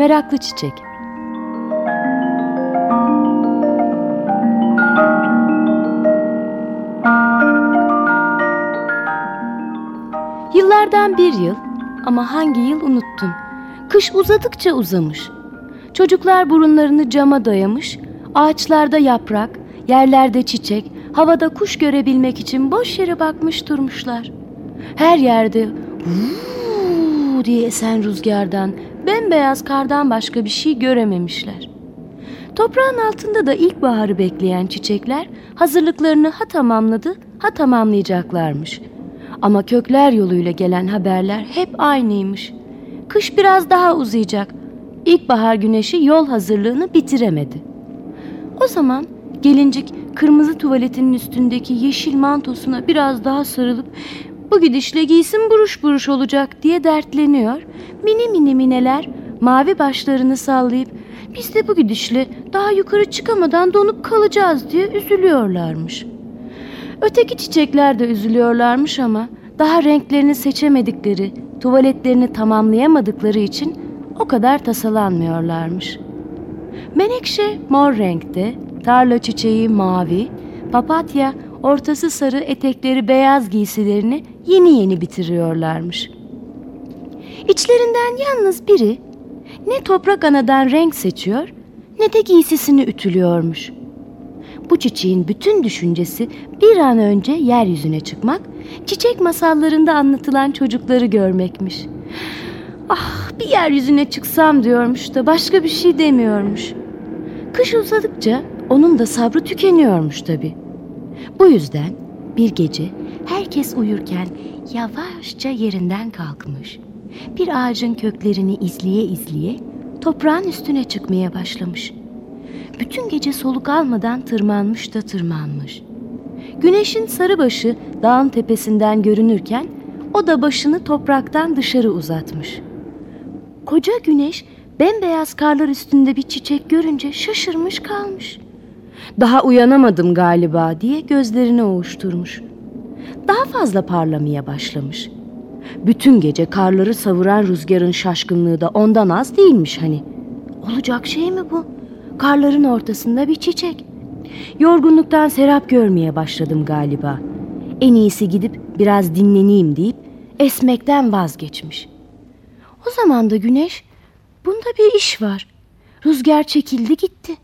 Meraklı Çiçek Yıllardan bir yıl ama hangi yıl unuttum. Kış uzadıkça uzamış. Çocuklar burunlarını cama dayamış, ağaçlarda yaprak, yerlerde çiçek, havada kuş görebilmek için boş yere bakmış durmuşlar. Her yerde vuuu diye esen rüzgardan, bembeyaz kardan başka bir şey görememişler. Toprağın altında da ilkbaharı bekleyen çiçekler hazırlıklarını ha tamamladı ha tamamlayacaklarmış. Ama kökler yoluyla gelen haberler hep aynıymış. Kış biraz daha uzayacak. İlkbahar güneşi yol hazırlığını bitiremedi. O zaman gelincik kırmızı tuvaletinin üstündeki yeşil mantosuna biraz daha sarılıp bu gidişle giysin buruş buruş olacak diye dertleniyor. Mini mini mineler mavi başlarını sallayıp biz de bu gidişle daha yukarı çıkamadan donup kalacağız diye üzülüyorlarmış. Öteki çiçekler de üzülüyorlarmış ama daha renklerini seçemedikleri, tuvaletlerini tamamlayamadıkları için o kadar tasalanmıyorlarmış. Menekşe mor renkte, tarla çiçeği mavi, papatya ortası sarı etekleri beyaz giysilerini yeni yeni bitiriyorlarmış. İçlerinden yalnız biri ne toprak anadan renk seçiyor ne de giysisini ütülüyormuş. Bu çiçeğin bütün düşüncesi bir an önce yeryüzüne çıkmak, çiçek masallarında anlatılan çocukları görmekmiş. Ah bir yeryüzüne çıksam diyormuş da başka bir şey demiyormuş. Kış uzadıkça onun da sabrı tükeniyormuş tabii. Bu yüzden bir gece herkes uyurken yavaşça yerinden kalkmış. Bir ağacın köklerini izleye izleye toprağın üstüne çıkmaya başlamış. Bütün gece soluk almadan tırmanmış da tırmanmış. Güneşin sarı başı dağın tepesinden görünürken o da başını topraktan dışarı uzatmış. Koca güneş bembeyaz karlar üstünde bir çiçek görünce şaşırmış kalmış. Daha uyanamadım galiba diye gözlerini ovuşturmuş. Daha fazla parlamaya başlamış. Bütün gece karları savuran rüzgarın şaşkınlığı da ondan az değilmiş hani. Olacak şey mi bu? Karların ortasında bir çiçek. Yorgunluktan serap görmeye başladım galiba. En iyisi gidip biraz dinleneyim deyip esmekten vazgeçmiş. O zaman da güneş bunda bir iş var. Rüzgar çekildi gitti.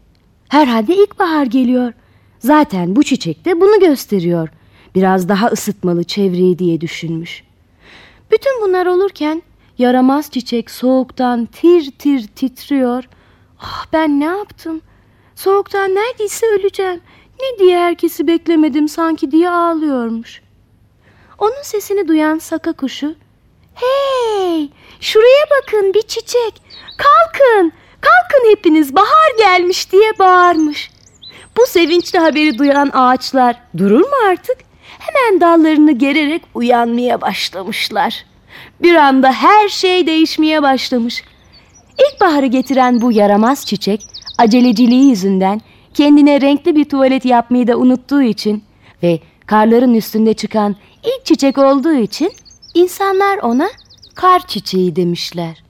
Herhalde ilkbahar geliyor. Zaten bu çiçek de bunu gösteriyor. Biraz daha ısıtmalı çevreyi diye düşünmüş. Bütün bunlar olurken yaramaz çiçek soğuktan tir tir titriyor. Ah ben ne yaptım? Soğuktan neredeyse öleceğim. Ne diye herkesi beklemedim sanki diye ağlıyormuş. Onun sesini duyan saka kuşu Hey şuraya bakın bir çiçek kalkın kalkın hepiniz bahar gelmiş diye bağırmış. Bu sevinçli haberi duyan ağaçlar durur mu artık? Hemen dallarını gererek uyanmaya başlamışlar. Bir anda her şey değişmeye başlamış. İlkbaharı getiren bu yaramaz çiçek aceleciliği yüzünden kendine renkli bir tuvalet yapmayı da unuttuğu için ve karların üstünde çıkan ilk çiçek olduğu için insanlar ona kar çiçeği demişler.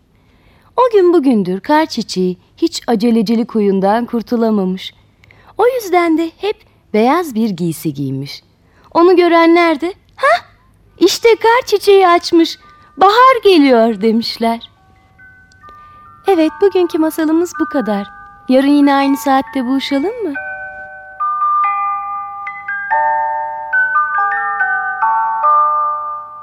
O gün bugündür kar çiçeği hiç acelecilik huyundan kurtulamamış. O yüzden de hep beyaz bir giysi giymiş. Onu görenler de ha işte kar çiçeği açmış bahar geliyor demişler. Evet bugünkü masalımız bu kadar. Yarın yine aynı saatte buluşalım mı?